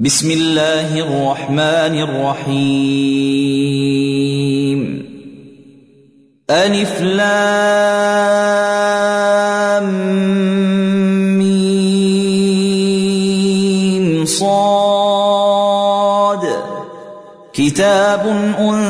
بسم الله الرحمن الرحيم ألف لام ميم صاد كتاب أنزل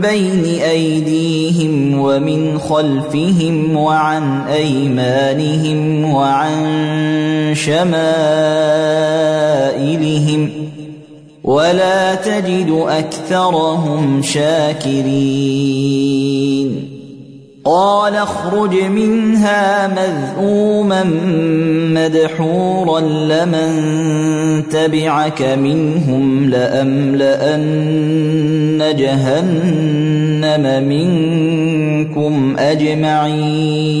بين أيديهم ومن خلفهم وعن أيمانهم وعن شمائلهم ولا تجد أكثرهم شاكرين قال اخرج منها مذءوما مدحورا لمن تبعك منهم لأملأن جهنم منكم أجمعين.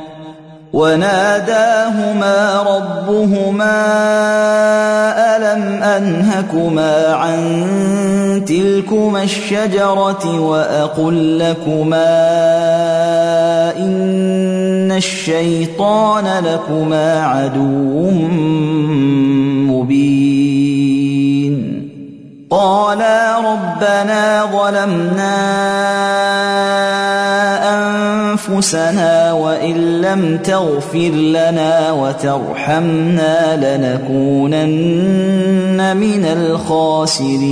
وناداهما ربهما ألم أنهكما عن تلكما الشجرة وأقل لكما إن الشيطان لكما عدو مبين قالا ربنا ظلمنا أنفسنا وإن لم تغفر لنا وترحمنا لنكونن من الخاسرين.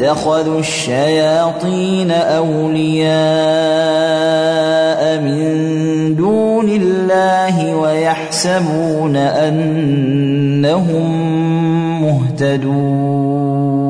اتخذوا الشياطين أولياء من دون الله ويحسبون أنهم مهتدون.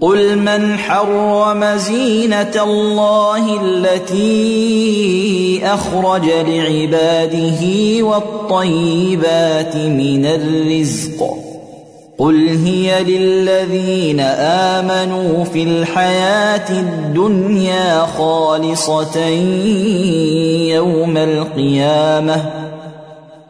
قل من حرم زينه الله التي اخرج لعباده والطيبات من الرزق قل هي للذين امنوا في الحياة الدنيا خالصه يوم القيامه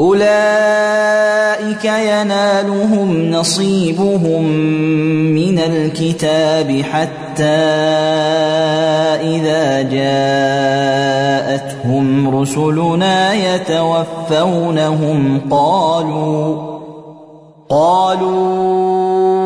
أولئك ينالهم نصيبهم من الكتاب حتى إذا جاءتهم رسلنا يتوفونهم قالوا قالوا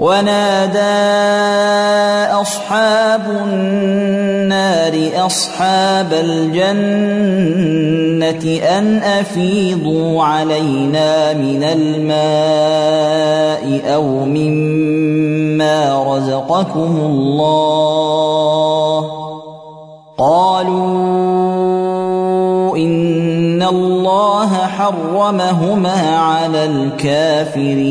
ونادى أصحاب النار أصحاب الجنة أن أفيضوا علينا من الماء أو مما رزقكم الله. قالوا إن الله حرمهما على الكافرين.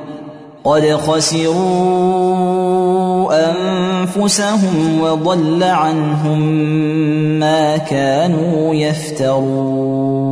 قد خسروا أنفسهم وضل عنهم ما كانوا يفترون.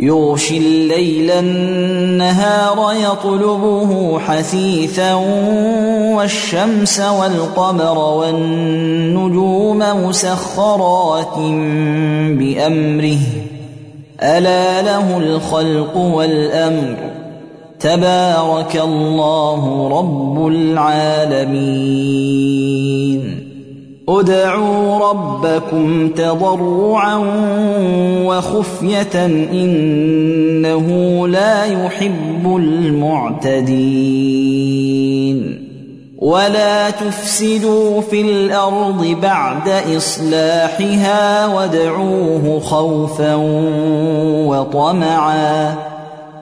يغشي الليل النهار يطلبه حثيثا والشمس والقمر والنجوم مسخرات بأمره. ألا له الخلق والأمر. تبارك الله رب العالمين. ادعوا ربكم تضرعا وخفية إنه لا يحب المعتدين. ولا تفسدوا في الأرض بعد إصلاحها وادعوه خوفا وطمعا.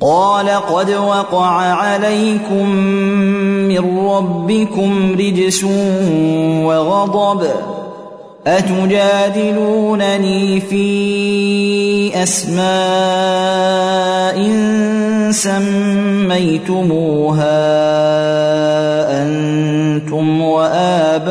قال قد وقع عليكم من ربكم رجس وغضب أتجادلونني في أسماء سميتموها أنتم وآباؤكم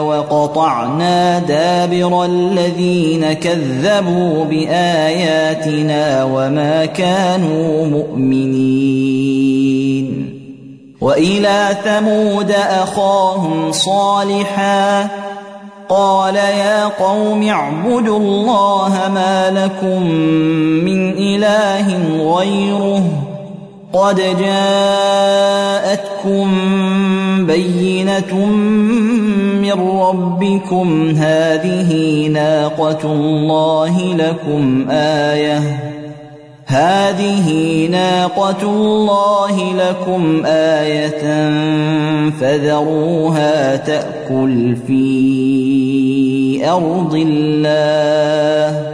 وقطعنا دابر الذين كذبوا باياتنا وما كانوا مؤمنين والى ثمود اخاهم صالحا قال يا قوم اعبدوا الله ما لكم من اله غيره قد جاءتكم بينه من ربكم هذه ناقة الله لكم آية. هذه ناقة الله لكم آية فذروها تأكل في أرض الله.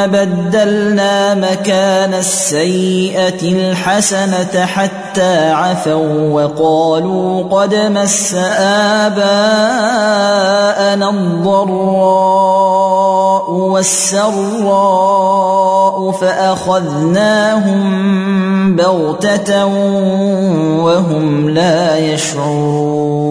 ثم بدلنا مكان السيئة الحسنة حتى عفوا وقالوا قد مس آباءنا الضراء والسراء فأخذناهم بغتة وهم لا يشعرون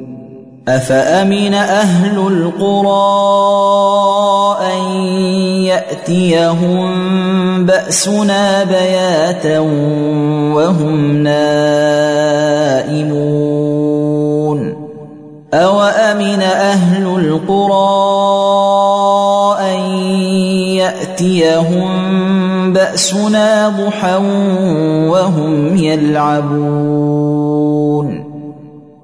أفأمن أهل القرى أن يأتيهم بأسنا بياتا وهم نائمون؟ أوأمن أهل القرى أن يأتيهم بأسنا ضحى وهم يلعبون؟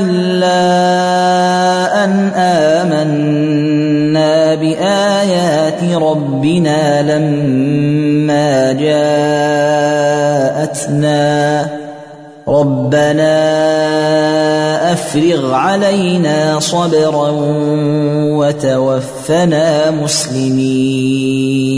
إلا أن آمنا بآيات ربنا لما جاءتنا. ربنا أفرغ علينا صبرا وتوفنا مسلمين.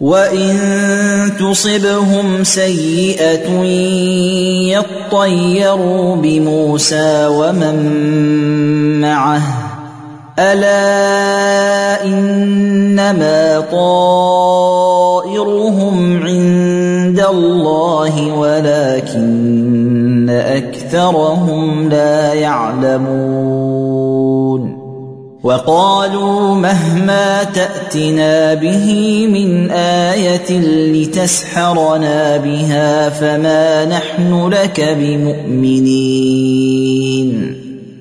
وان تصبهم سيئه يطيروا بموسى ومن معه الا انما طائرهم عند الله ولكن اكثرهم لا يعلمون وقالوا مهما تأتنا به من آية لتسحرنا بها فما نحن لك بمؤمنين.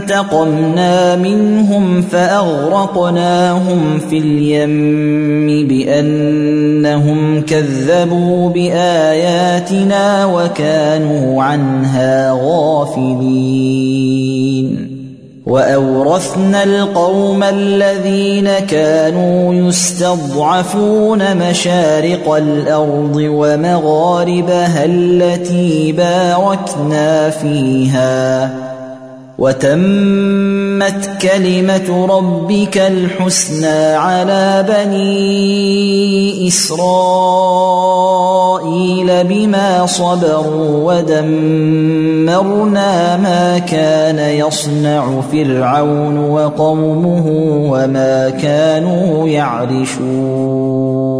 فانتقمنا منهم فأغرقناهم في اليم بأنهم كذبوا بآياتنا وكانوا عنها غافلين. وأورثنا القوم الذين كانوا يستضعفون مشارق الأرض ومغاربها التي باركنا فيها. وتمت كلمة ربك الحسنى على بني إسرائيل بما صبروا ودمرنا ما كان يصنع فرعون وقومه وما كانوا يعرشون.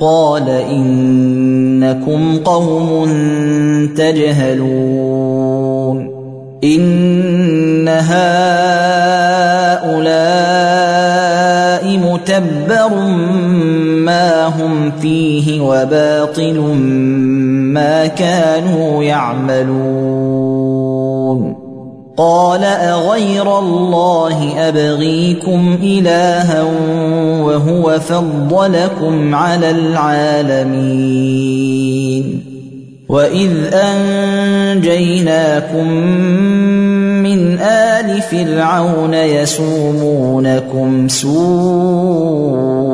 قال انكم قوم تجهلون ان هؤلاء متبر ما هم فيه وباطل ما كانوا يعملون قال أغير الله أبغيكم إلها وهو فضلكم على العالمين. وإذ أنجيناكم من آل فرعون يسومونكم سوء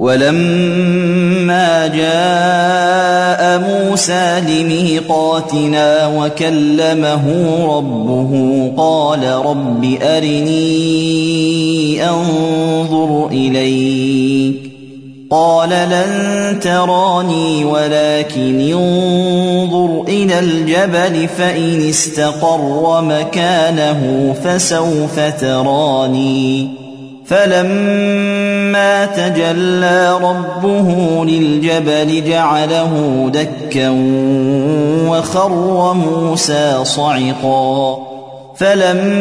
ولما جاء موسى لميقاتنا وكلمه ربه قال رب أرني أنظر إليك قال لن تراني ولكن انظر إلى الجبل فإن استقر مكانه فسوف تراني فلما تجلى ربه للجبل جعله دكا وخر موسى صعقا. فلما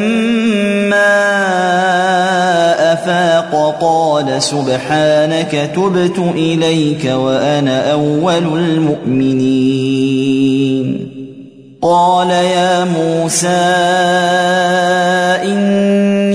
أفاق قال سبحانك تبت إليك وأنا أول المؤمنين. قال يا موسى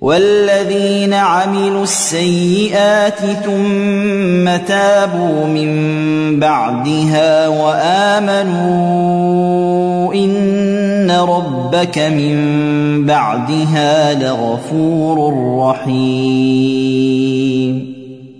والذين عملوا السيئات ثم تابوا من بعدها وآمنوا إن ربك من بعدها لغفور رحيم.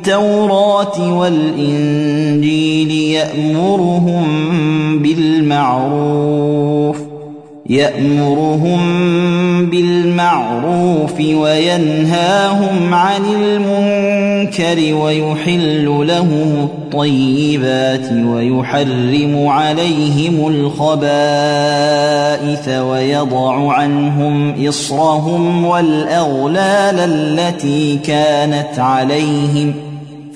التوراة والإنجيل يأمرهم بالمعروف يأمرهم بالمعروف وينهاهم عن المنكر ويحل لهم الطيبات ويحرم عليهم الخبائث ويضع عنهم إصرهم والأغلال التي كانت عليهم ۖ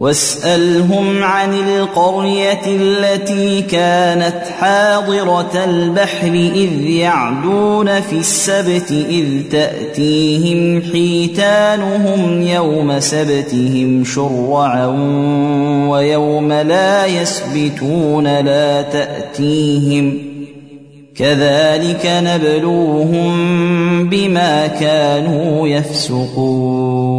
واسألهم عن القرية التي كانت حاضرة البحر إذ يعدون في السبت إذ تأتيهم حيتانهم يوم سبتهم شرعا ويوم لا يسبتون لا تأتيهم كذلك نبلوهم بما كانوا يفسقون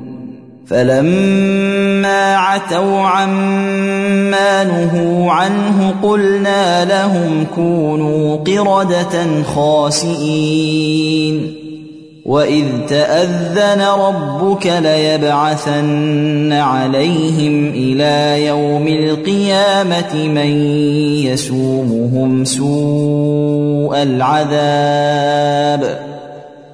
فلما عتوا عما نهوا عنه قلنا لهم كونوا قردة خاسئين. وإذ تأذن ربك ليبعثن عليهم إلى يوم القيامة من يسومهم سوء العذاب.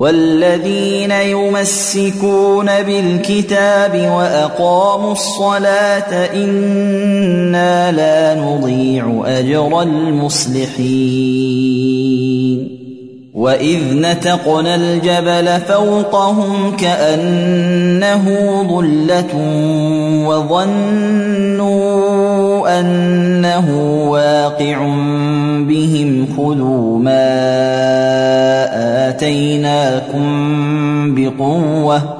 والذين يمسكون بالكتاب وأقاموا الصلاة إنا لا نضيع أجر المصلحين. واذ نتقنا الجبل فوقهم كانه ظله وظنوا انه واقع بهم خذوا ما آتيناكم بقوة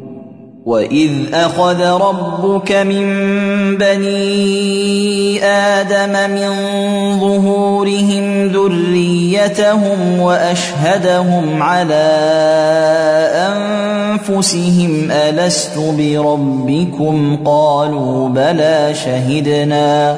وإذ أخذ ربك من بني آدم من ظهورهم ذريتهم وأشهدهم على أنفسهم ألست بربكم قالوا بلى شهدنا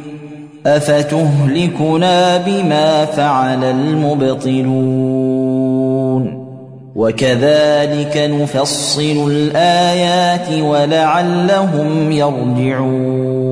افتهلكنا بما فعل المبطلون وكذلك نفصل الايات ولعلهم يرجعون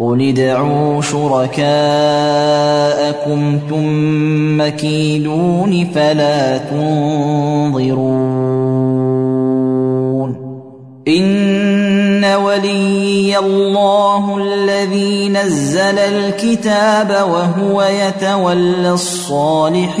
قل ادعوا شركاءكم ثم كيدون فلا تنظرون ان ولي الله الذي نزل الكتاب وهو يتولى الصالحين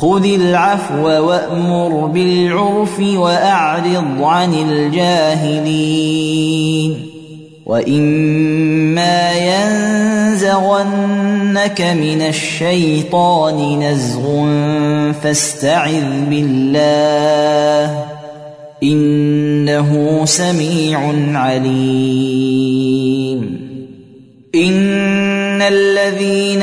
خذ العفو وأمر بالعرف وأعرض عن الجاهلين. وإما ينزغنك من الشيطان نزغ فاستعذ بالله إنه سميع عليم. إن الذين